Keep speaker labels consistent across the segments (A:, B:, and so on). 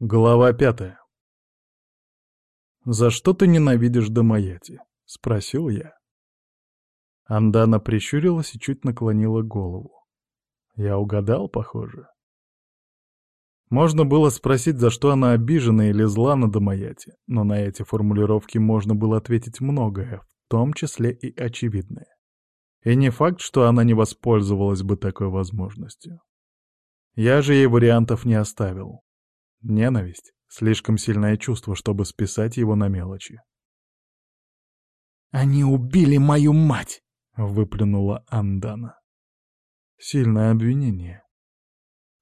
A: Глава пятая. «За что ты ненавидишь Домаяти?» — спросил я. Андана прищурилась и чуть наклонила голову. Я угадал, похоже. Можно было спросить, за что она обижена или зла на Домаяти, но на эти формулировки можно было ответить многое, в том числе и очевидное. И не факт, что она не воспользовалась бы такой возможностью. Я же ей вариантов не оставил. Ненависть — слишком сильное чувство, чтобы списать его на мелочи.
B: «Они убили мою мать!»
A: — выплюнула Андана. Сильное обвинение.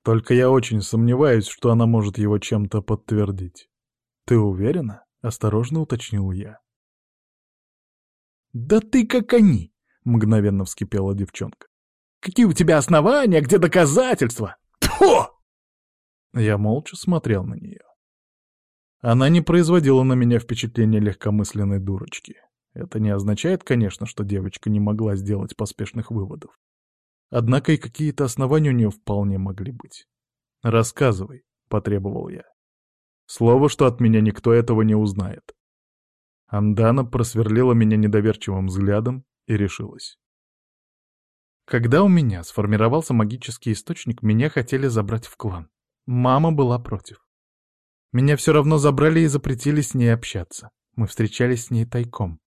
A: Только я очень сомневаюсь, что она может его чем-то подтвердить. «Ты уверена?» — осторожно уточнил я.
B: «Да ты как они!» — мгновенно вскипела девчонка. «Какие у тебя основания, где доказательства? Тьфу!»
A: Я молча смотрел на нее. Она не производила на меня впечатления легкомысленной дурочки. Это не означает, конечно, что девочка не могла сделать поспешных выводов. Однако и какие-то основания у нее вполне могли быть. «Рассказывай», — потребовал я. Слово, что от меня никто этого не узнает. Андана просверлила меня недоверчивым взглядом и решилась. Когда у меня сформировался магический источник, меня хотели забрать в клан. Мама была против. Меня все равно забрали и запретили с ней общаться. Мы встречались с ней тайком.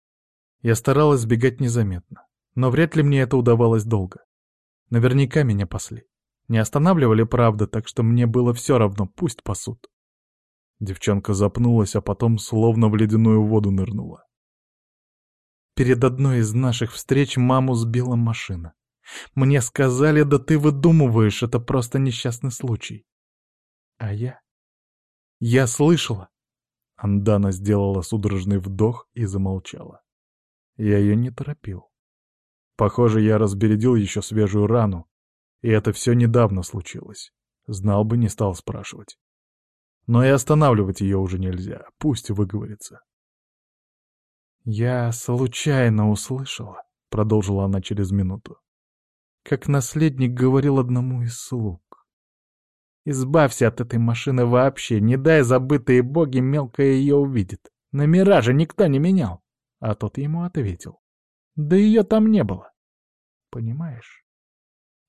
A: Я старалась сбегать незаметно, но вряд ли мне это удавалось долго. Наверняка меня пасли. Не останавливали, правда, так что мне было все равно, пусть пасут. Девчонка запнулась, а потом словно в ледяную воду нырнула. Перед одной из наших встреч маму сбила машина. Мне сказали, да ты выдумываешь, это просто несчастный случай. А я? Я слышала. Андана сделала судорожный вдох и замолчала. Я ее не торопил. Похоже, я разбередил еще свежую рану, и это все недавно случилось. Знал бы, не стал спрашивать. Но и останавливать ее уже нельзя, пусть выговорится. «Я случайно услышала», — продолжила она через минуту, как наследник говорил одному из слуг. Избавься от этой машины вообще, не дай забытые боги мелко ее увидит. Номера же никто не менял. А тот ему ответил. Да ее там не было. Понимаешь?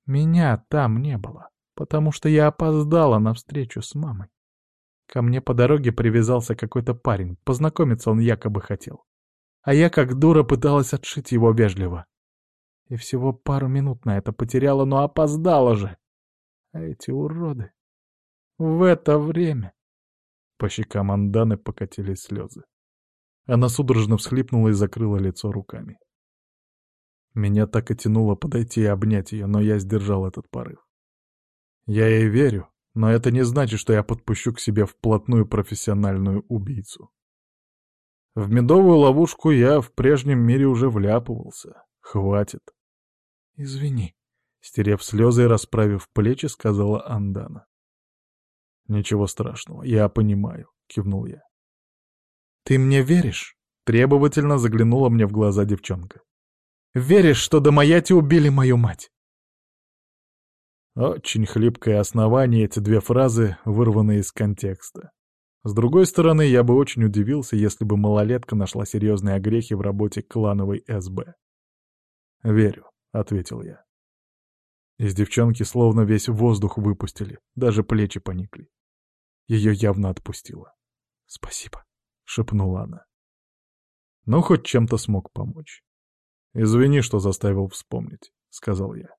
A: Меня там не было, потому что я опоздала на встречу с мамой. Ко мне по дороге привязался какой-то парень, познакомиться он якобы хотел. А я как дура пыталась отшить его вежливо. И всего пару минут на это потеряла, но опоздала же. А эти уроды... В это время... По щекам Анданы покатились слезы. Она судорожно всхлипнула и закрыла лицо руками. Меня так и тянуло подойти и обнять ее, но я сдержал этот порыв. Я ей верю, но это не значит, что я подпущу к себе вплотную профессиональную убийцу. В медовую ловушку я в прежнем мире уже вляпывался. Хватит. Извини, стерев слезы и расправив плечи, сказала Андана. «Ничего страшного, я понимаю», — кивнул я. «Ты мне веришь?» — требовательно заглянула мне в глаза девчонка. «Веришь, что Домаяти убили мою мать?» Очень хлипкое основание эти две фразы, вырванные из контекста. С другой стороны, я бы очень удивился, если бы малолетка нашла серьезные огрехи в работе клановой СБ. «Верю», — ответил я. Из девчонки словно весь воздух выпустили, даже плечи поникли. Ее явно отпустило. «Спасибо», — шепнула она. «Ну, хоть чем-то смог помочь». «Извини, что заставил вспомнить», — сказал я.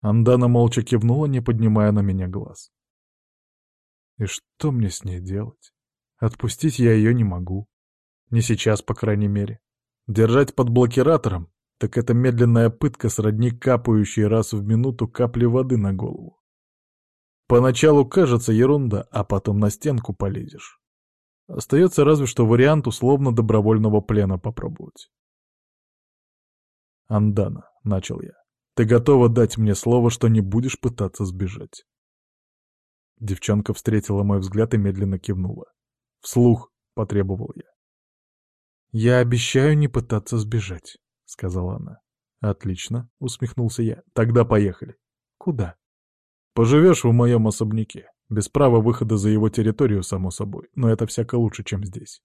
A: Андана молча кивнула, не поднимая на меня глаз. «И что мне с ней делать? Отпустить я ее не могу. Не сейчас, по крайней мере. Держать под блокиратором, так это медленная пытка сродни капающей раз в минуту капли воды на голову. Поначалу кажется ерунда, а потом на стенку полезешь. Остается разве что вариант условно добровольного плена попробовать. «Андана», — начал я, — «ты готова дать мне слово, что не будешь пытаться сбежать?» Девчонка встретила мой взгляд и медленно кивнула. «Вслух», — потребовал я. «Я обещаю не пытаться сбежать», — сказала она. «Отлично», — усмехнулся я. «Тогда поехали». «Куда?» «Поживешь в моем особняке», — Без права выхода за его территорию, само собой, но это всяко лучше, чем здесь.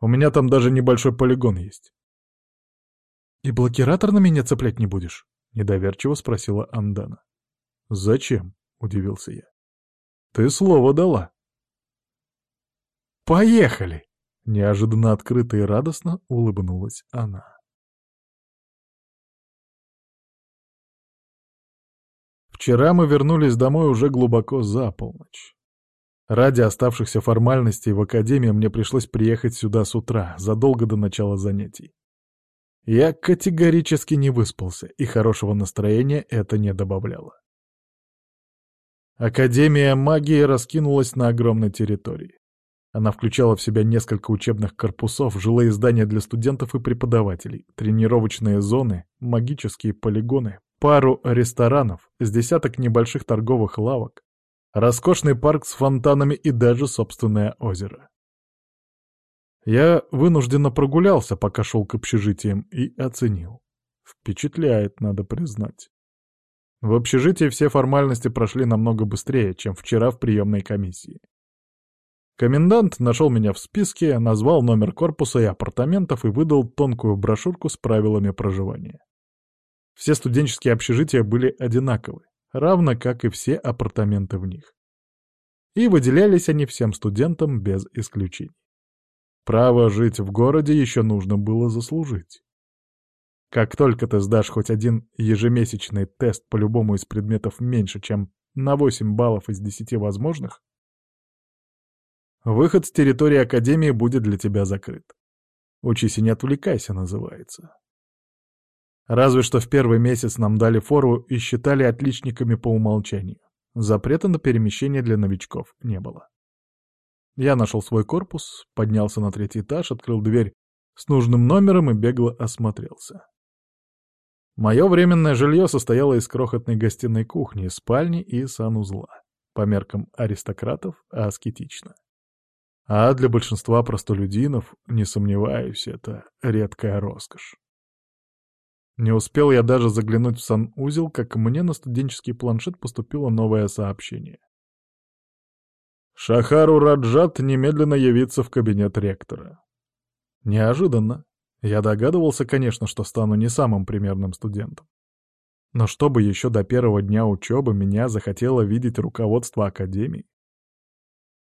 A: У меня там даже небольшой полигон есть.
B: «И блокиратор на меня цеплять не будешь?»
A: — недоверчиво спросила Андана. «Зачем?» — удивился я. «Ты слово дала».
B: «Поехали!»
A: — неожиданно открыто и радостно улыбнулась она. Вчера мы вернулись домой уже глубоко за полночь. Ради оставшихся формальностей в академии мне пришлось приехать сюда с утра, задолго до начала занятий. Я категорически не выспался, и хорошего настроения это не добавляло. Академия магии раскинулась на огромной территории. Она включала в себя несколько учебных корпусов, жилые здания для студентов и преподавателей, тренировочные зоны, магические полигоны, пару ресторанов, с десяток небольших торговых лавок, роскошный парк с фонтанами и даже собственное озеро. Я вынужденно прогулялся, пока шел к общежитиям, и оценил. Впечатляет, надо признать. В общежитии все формальности прошли намного быстрее, чем вчера в приемной комиссии. Комендант нашел меня в списке, назвал номер корпуса и апартаментов и выдал тонкую брошюрку с правилами проживания. Все студенческие общежития были одинаковы, равно как и все апартаменты в них. И выделялись они всем студентам без исключений. Право жить в городе еще нужно было заслужить. Как только ты сдашь хоть один ежемесячный тест по любому из предметов меньше, чем на 8 баллов из 10 возможных, выход с территории Академии будет для тебя закрыт. «Учись и не отвлекайся» называется. Разве что в первый месяц нам дали фору и считали отличниками по умолчанию. Запрета на перемещение для новичков не было. Я нашел свой корпус, поднялся на третий этаж, открыл дверь с нужным номером и бегло осмотрелся. Мое временное жилье состояло из крохотной гостиной кухни, спальни и санузла. По меркам аристократов аскетично. А для большинства простолюдинов, не сомневаюсь, это редкая роскошь. Не успел я даже заглянуть в санузел, как мне на студенческий планшет поступило новое сообщение. Шахару Раджат немедленно явиться в кабинет ректора. Неожиданно. Я догадывался, конечно, что стану не самым примерным студентом. Но чтобы еще до первого дня учебы меня захотело видеть руководство Академии.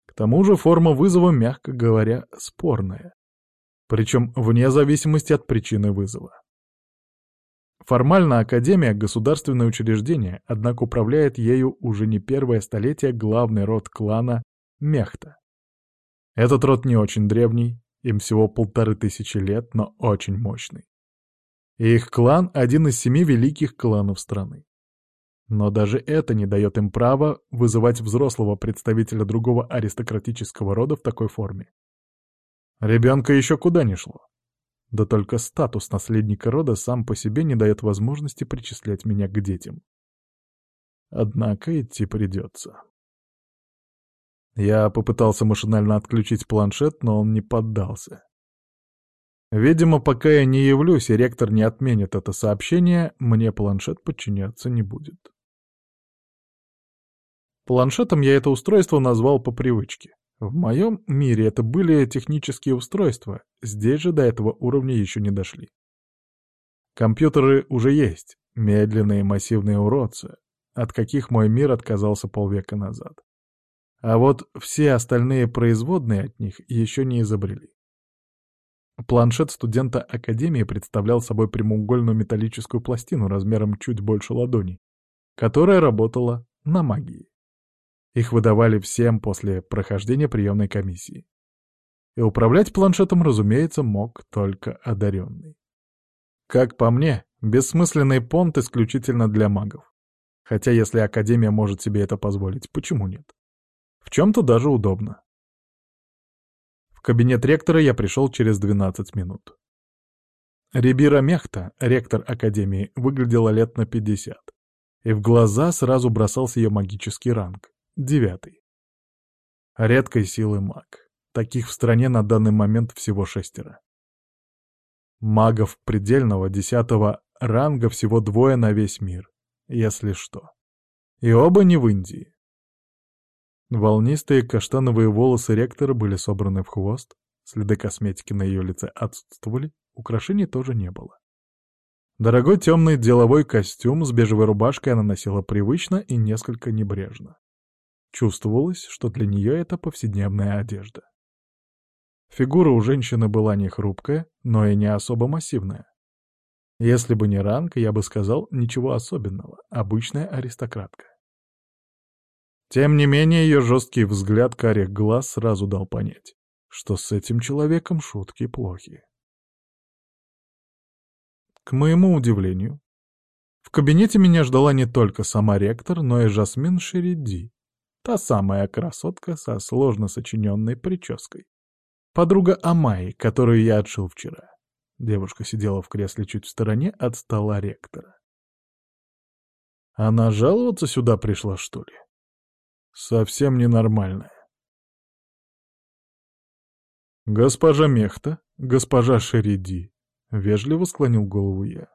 A: К тому же форма вызова, мягко говоря, спорная. Причем вне зависимости от причины вызова. Формально Академия — государственное учреждение, однако управляет ею уже не первое столетие главный род клана Мехта. Этот род не очень древний, им всего полторы тысячи лет, но очень мощный. И их клан — один из семи великих кланов страны. Но даже это не дает им права вызывать взрослого представителя другого аристократического рода в такой форме. Ребенка еще куда ни шло. Да только статус наследника рода сам по себе не дает возможности причислять меня к детям. Однако идти придется. Я попытался машинально отключить планшет, но он не поддался. Видимо, пока я не явлюсь и ректор не отменит это сообщение, мне планшет подчиняться не будет. Планшетом я это устройство назвал по привычке. В моем мире это были технические устройства, здесь же до этого уровня еще не дошли. Компьютеры уже есть, медленные массивные уродцы, от каких мой мир отказался полвека назад. А вот все остальные производные от них еще не изобрели. Планшет студента Академии представлял собой прямоугольную металлическую пластину размером чуть больше ладони, которая работала на магии. Их выдавали всем после прохождения приемной комиссии. И управлять планшетом, разумеется, мог только одаренный. Как по мне, бессмысленный понт исключительно для магов. Хотя если Академия может себе это позволить, почему нет? В чем-то даже удобно. В кабинет ректора я пришел через 12 минут. Рибира Мехта, ректор Академии, выглядела лет на 50. И в глаза сразу бросался ее магический ранг. Девятый. Редкой силы маг. Таких в стране на данный момент всего шестеро. Магов предельного десятого ранга всего двое на весь мир, если что. И оба не в Индии. Волнистые каштановые волосы ректора были собраны в хвост, следы косметики на ее лице отсутствовали, украшений тоже не было. Дорогой темный деловой костюм с бежевой рубашкой она носила привычно и несколько небрежно. Чувствовалось, что для нее это повседневная одежда. Фигура у женщины была не хрупкая, но и не особо массивная. Если бы не ранг, я бы сказал, ничего особенного, обычная аристократка. Тем не менее, ее жесткий взгляд карих глаз сразу дал понять, что с этим человеком шутки плохи. К моему удивлению, в кабинете меня ждала не только сама ректор, но и Жасмин Шериди, та самая красотка со сложно сочиненной прической. Подруга Амайи, которую я отшил вчера. Девушка сидела в кресле чуть в стороне от стола ректора. Она жаловаться сюда пришла, что ли? Совсем ненормальная. «Госпожа Мехта, госпожа Шериди», — вежливо склонил голову я.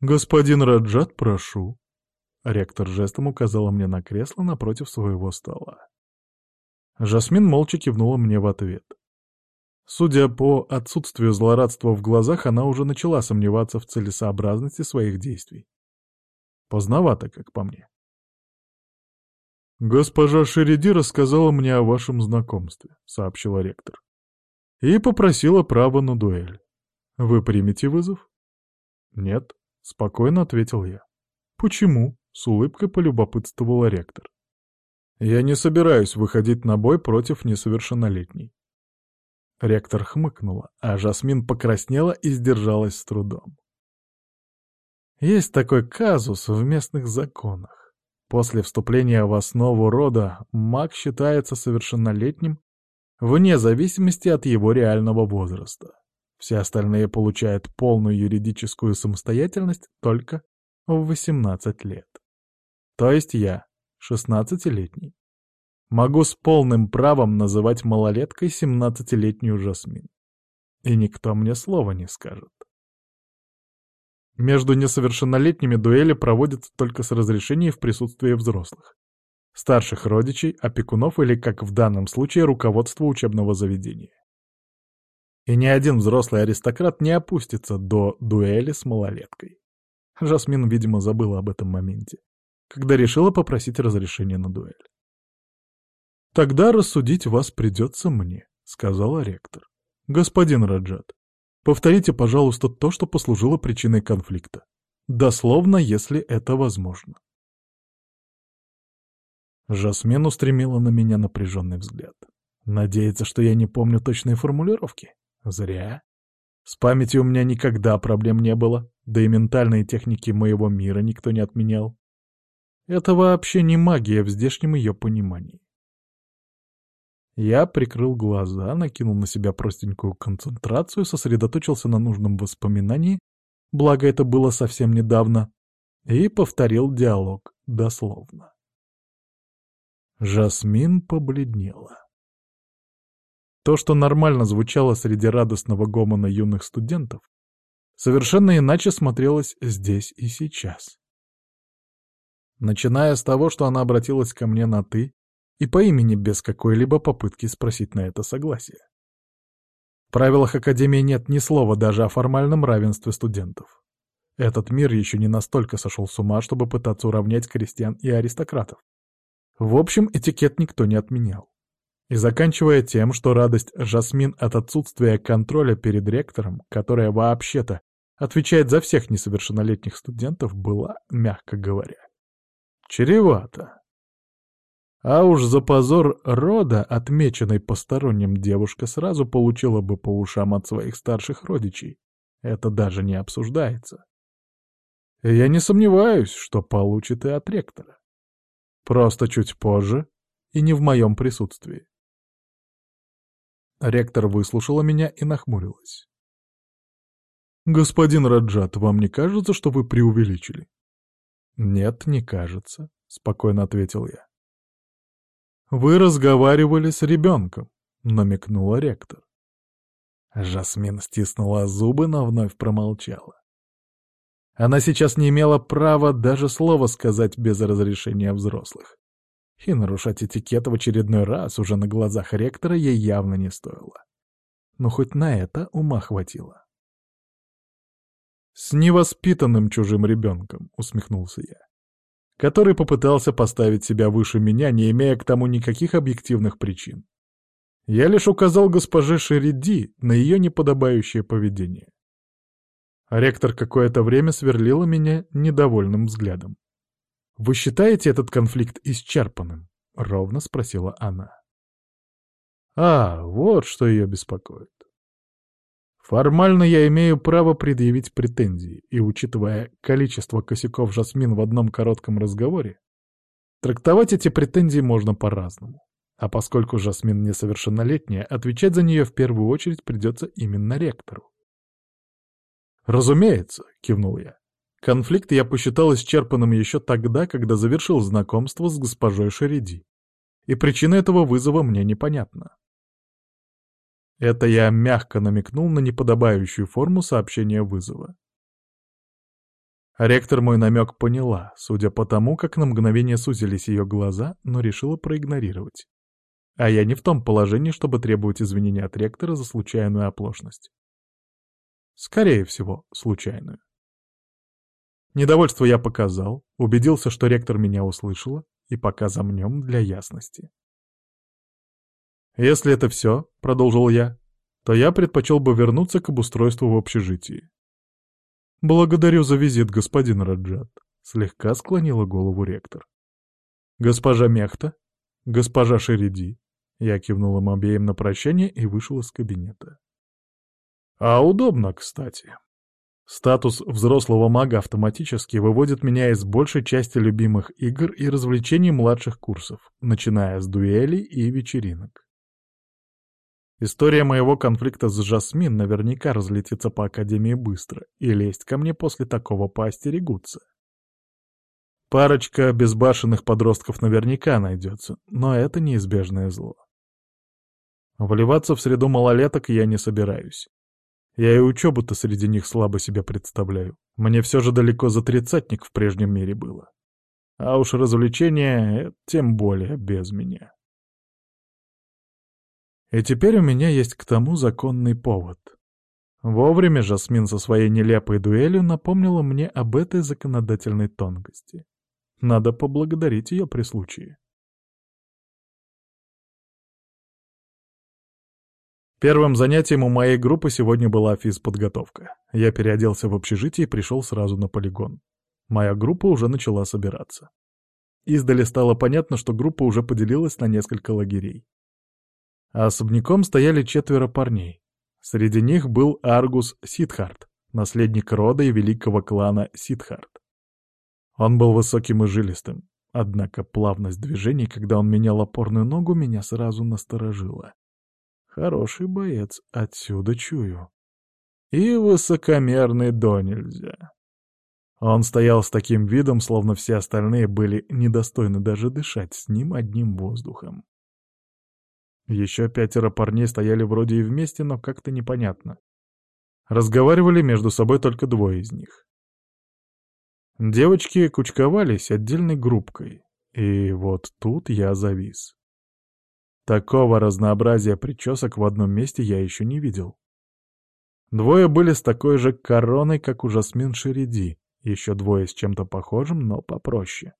A: «Господин Раджат, прошу». Ректор жестом указала мне на кресло напротив своего стола. Жасмин молча кивнула мне в ответ. Судя по отсутствию злорадства в глазах, она уже начала сомневаться в целесообразности своих действий. Поздновато, как по мне. «Госпожа Шериди рассказала мне о вашем знакомстве», — сообщила ректор. «И попросила право на дуэль. Вы примете вызов?» «Нет», — спокойно ответил я. «Почему?» — с улыбкой полюбопытствовала ректор. «Я не собираюсь выходить на бой против несовершеннолетней». Ректор хмыкнула, а Жасмин покраснела и сдержалась с трудом. Есть такой казус в местных законах. После вступления в основу рода маг считается совершеннолетним вне зависимости от его реального возраста. Все остальные получают полную юридическую самостоятельность только в 18 лет. То есть я, 16-летний, могу с полным правом называть малолеткой 17-летнюю Жасмин. И никто мне слова не скажет. Между несовершеннолетними дуэли проводятся только с разрешения в присутствии взрослых. Старших родичей, опекунов или, как в данном случае, руководства учебного заведения. И ни один взрослый аристократ не опустится до дуэли с малолеткой. Жасмин, видимо, забыла об этом моменте, когда решила попросить разрешения на дуэль. «Тогда рассудить вас придется мне», — сказала ректор. «Господин Раджат, Повторите, пожалуйста, то, что послужило причиной конфликта. Дословно, если это возможно. Жасмин устремила на меня напряженный взгляд. Надеется, что я не помню точные формулировки? Зря. С памятью у меня никогда проблем не было, да и ментальные техники моего мира никто не отменял. Это вообще не магия в здешнем ее понимании. Я прикрыл глаза, накинул на себя простенькую концентрацию, сосредоточился на нужном воспоминании, благо это было совсем недавно, и повторил диалог дословно. Жасмин побледнела. То, что нормально звучало среди радостного гомона юных студентов, совершенно иначе смотрелось здесь и сейчас. Начиная с того, что она обратилась ко мне на «ты», и по имени без какой-либо попытки спросить на это согласие. В правилах Академии нет ни слова даже о формальном равенстве студентов. Этот мир еще не настолько сошел с ума, чтобы пытаться уравнять крестьян и аристократов. В общем, этикет никто не отменял. И заканчивая тем, что радость Жасмин от отсутствия контроля перед ректором, которая вообще-то отвечает за всех несовершеннолетних студентов, была, мягко говоря, чревато. А уж за позор рода, отмеченный посторонним, девушка сразу получила бы по ушам от своих старших родичей. Это даже не обсуждается. я не сомневаюсь, что получит и от ректора. Просто чуть позже и не в моем присутствии. Ректор выслушала меня и нахмурилась. «Господин Раджат, вам не кажется, что вы преувеличили?» «Нет, не кажется», — спокойно ответил я. «Вы разговаривали с ребенком», — намекнула ректор. Жасмин стиснула зубы, но вновь промолчала. Она сейчас не имела права даже слова сказать без разрешения взрослых. И нарушать этикет в очередной раз уже на глазах ректора ей явно не стоило. Но хоть на это ума хватило. «С невоспитанным чужим ребенком», — усмехнулся я, который попытался поставить себя выше меня, не имея к тому никаких объективных причин. Я лишь указал госпоже Шериди на ее неподобающее поведение. Ректор какое-то время сверлила меня недовольным взглядом. «Вы считаете этот конфликт исчерпанным?» — ровно спросила она. «А, вот что ее беспокоит. Формально я имею право предъявить претензии, и, учитывая количество косяков Жасмин в одном коротком разговоре, трактовать эти претензии можно по-разному. А поскольку Жасмин несовершеннолетняя, отвечать за нее в первую очередь придется именно ректору. «Разумеется», — кивнул я. Конфликт я посчитал исчерпанным еще тогда, когда завершил знакомство с госпожой Шериди. И причина этого вызова мне непонятна. Это я мягко намекнул на неподобающую форму сообщения вызова. Ректор мой намек поняла, судя по тому, как на мгновение сузились ее глаза, но решила проигнорировать. А я не в том положении, чтобы требовать извинения от ректора за случайную оплошность. Скорее всего, случайную. Недовольство я показал, убедился, что ректор меня услышала, и пока замнем для ясности. «Если это все», — продолжил я, — «то я предпочел бы вернуться к обустройству в общежитии». «Благодарю за визит, господин Раджат», — слегка склонила голову ректор. «Госпожа Мехта? Госпожа Шериди?» Я кивнул им обеим на прощание и вышел из кабинета. «А удобно, кстати», Статус взрослого мага автоматически выводит меня из большей части любимых игр и развлечений младших курсов, начиная с дуэлей и вечеринок. История моего конфликта с Жасмин наверняка разлетится по Академии быстро, и лезть ко мне после такого поостерегутся. Парочка безбашенных подростков наверняка найдется, но это неизбежное зло. Вливаться в среду малолеток я не собираюсь. Я и учебу-то среди них слабо себя представляю. Мне все же далеко за тридцатник в прежнем мире было. А уж развлечения тем более без меня. И теперь у меня есть к тому законный повод. Вовремя Жасмин со своей нелепой дуэлью напомнила мне об этой законодательной тонкости. Надо поблагодарить ее при случае. Первым занятием у моей группы сегодня была физподготовка. Я переоделся в общежитие и пришел сразу на полигон. Моя группа уже начала собираться. Издали стало понятно, что группа уже поделилась на несколько лагерей. А особняком стояли четверо парней. Среди них был Аргус Сидхарт, наследник рода и великого клана Сидхарт. Он был высоким и жилистым, однако плавность движений, когда он менял опорную ногу, меня сразу насторожила. Хороший боец, отсюда чую. И высокомерный до нельзя. Он стоял с таким видом, словно все остальные были недостойны даже дышать с ним одним воздухом. Еще пятеро парней стояли вроде и вместе, но как-то непонятно. Разговаривали между собой только двое из них. Девочки кучковались отдельной группкой, и вот тут я завис. Такого разнообразия причесок в одном месте я еще не видел. Двое были с такой же короной, как у Жасмин Шериди, еще двое с чем-то похожим, но попроще.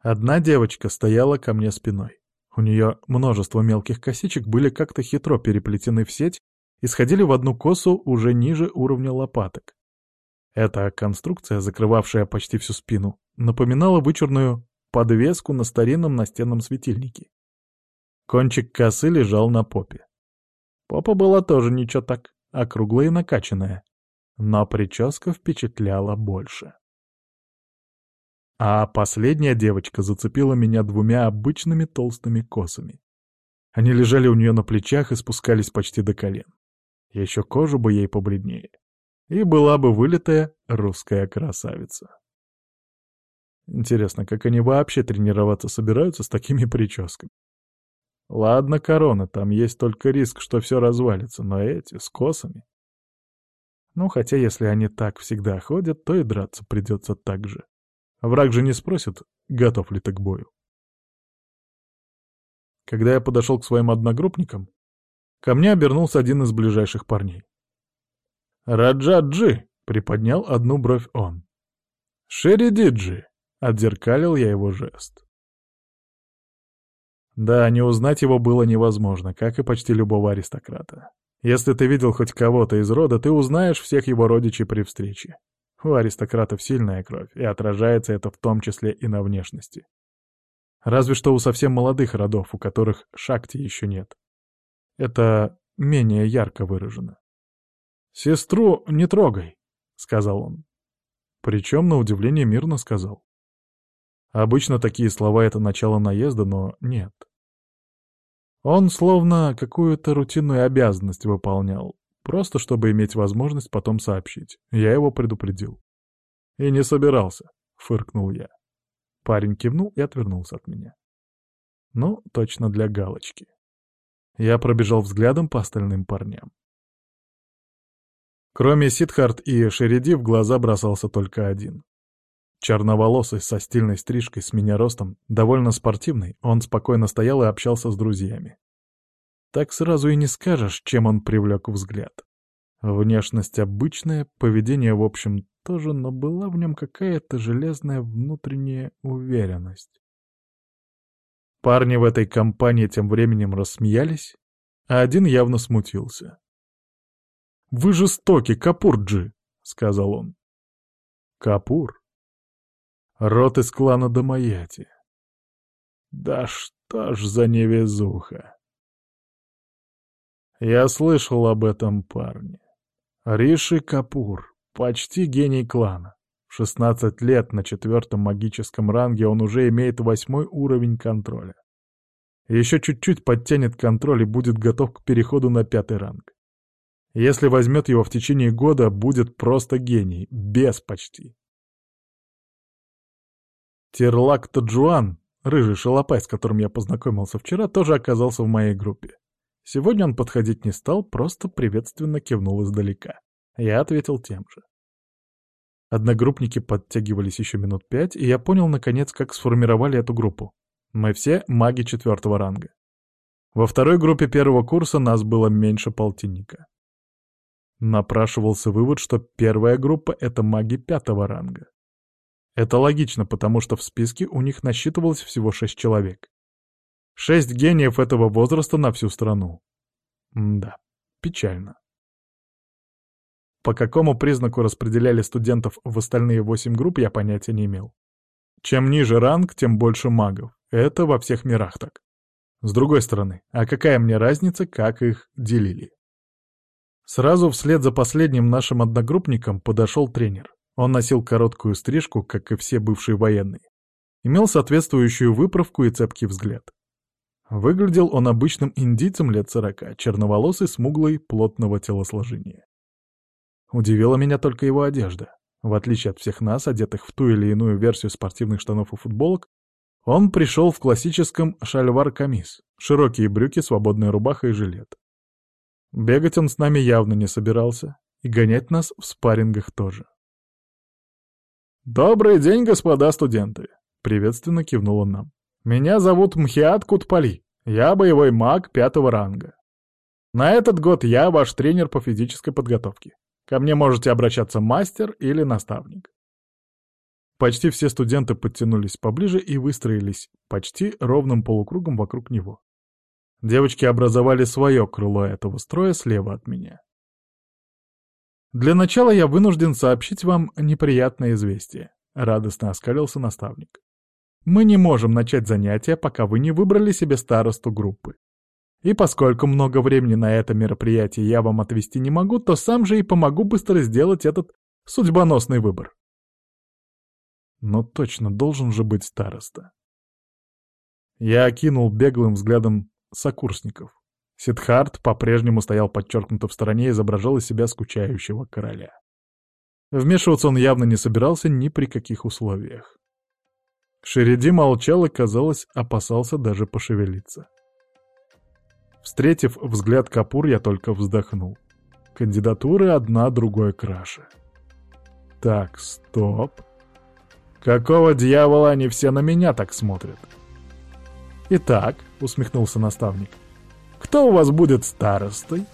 A: Одна девочка стояла ко мне спиной. У нее множество мелких косичек были как-то хитро переплетены в сеть и сходили в одну косу уже ниже уровня лопаток. Эта конструкция, закрывавшая почти всю спину, напоминала вычурную подвеску на старинном настенном светильнике. Кончик косы лежал на попе. Попа была тоже ничего так, округлая и накачанная. Но прическа впечатляла больше. А последняя девочка зацепила меня двумя обычными толстыми косами. Они лежали у нее на плечах и спускались почти до колен. Еще кожу бы ей побледнее. И была бы вылитая русская красавица. Интересно, как они вообще тренироваться собираются с такими прическами? Ладно, корона, там есть только риск, что все развалится, но эти, с косами... Ну, хотя если они так всегда ходят, то и драться придется так же. Враг же не спросит, готов ли ты к бою. Когда я подошел к своим одногруппникам, ко мне обернулся один из ближайших парней. «Раджаджи!» — приподнял одну бровь он. «Шеридиджи!» — отзеркалил я его жест. Да, не узнать его было невозможно, как и почти любого аристократа. Если ты видел хоть кого-то из рода, ты узнаешь всех его родичей при встрече. У аристократов сильная кровь, и отражается это в том числе и на внешности. Разве что у совсем молодых родов, у которых шакти еще нет. Это менее ярко выражено. «Сестру не трогай», — сказал он. Причем, на удивление, мирно сказал. Обычно такие слова — это начало наезда, но нет. Он словно какую-то рутинную обязанность выполнял, просто чтобы иметь возможность потом сообщить. Я его предупредил. «И не собирался», — фыркнул я. Парень кивнул и отвернулся от меня. Ну, точно для галочки. Я пробежал взглядом по остальным парням. Кроме Сидхарт и Шериди в глаза бросался только один. Черноволосый, со стильной стрижкой, с меня ростом, довольно спортивный, он спокойно стоял и общался с друзьями. Так сразу и не скажешь, чем он привлек взгляд. Внешность обычная, поведение, в общем, тоже, но была в нем какая-то железная внутренняя уверенность. Парни в этой компании тем временем рассмеялись, а один явно смутился. «Вы жестоки, Капурджи!» — сказал он. «Капур?» Рот из клана Дамаяти. Да что ж за невезуха. Я слышал об этом парне. Риши Капур, почти гений клана. В 16 лет на четвертом магическом ранге он уже имеет восьмой уровень контроля. Еще чуть-чуть подтянет контроль и будет готов к переходу на пятый ранг. Если возьмет его в течение года, будет просто гений, без почти. Терлак Таджуан, рыжий шалопай, с которым я познакомился вчера, тоже оказался в моей группе. Сегодня он подходить не стал, просто приветственно кивнул издалека. Я ответил тем же. Одногруппники подтягивались еще минут пять, и я понял, наконец, как сформировали эту группу. Мы все маги четвертого ранга. Во второй группе первого курса нас было меньше полтинника. Напрашивался вывод, что первая группа — это маги пятого ранга. Это логично, потому что в списке у них насчитывалось всего шесть человек. Шесть гениев этого возраста на всю страну. М да, печально. По какому признаку распределяли студентов в остальные восемь групп, я понятия не имел. Чем ниже ранг, тем больше магов. Это во всех мирах так. С другой стороны, а какая мне разница, как их делили? Сразу вслед за последним нашим одногруппником подошел тренер. Он носил короткую стрижку, как и все бывшие военные. Имел соответствующую выправку и цепкий взгляд. Выглядел он обычным индийцем лет сорока, черноволосый, смуглый, плотного телосложения. Удивила меня только его одежда. В отличие от всех нас, одетых в ту или иную версию спортивных штанов и футболок, он пришел в классическом шальвар-камис, широкие брюки, свободная рубаха и жилет. Бегать он с нами явно не собирался, и гонять нас в спаррингах тоже. «Добрый день, господа студенты!» — приветственно кивнул он нам. «Меня зовут Мхиат Кутпали. Я боевой маг пятого ранга. На этот год я ваш тренер по физической подготовке. Ко мне можете обращаться мастер или наставник». Почти все студенты подтянулись поближе и выстроились почти ровным полукругом вокруг него. Девочки образовали свое крыло этого строя слева от меня. Для начала я вынужден сообщить вам неприятное известие. Радостно оскалился наставник. Мы не можем начать занятия, пока вы не выбрали себе старосту группы. И поскольку много времени на это мероприятие я вам отвести не могу, то сам же и помогу быстро сделать этот судьбоносный выбор. Но точно должен же быть староста. Я окинул беглым взглядом сокурсников. Сидхарт по-прежнему стоял подчеркнуто в стороне и изображал из себя скучающего короля. Вмешиваться он явно не собирался ни при каких условиях. Шериди молчал и, казалось, опасался даже пошевелиться. Встретив взгляд Капур, я только вздохнул. Кандидатуры одна другой краше. Так, стоп. Какого дьявола они все на меня так смотрят? «Итак», — усмехнулся наставник, — «кто у вас будет старостой?»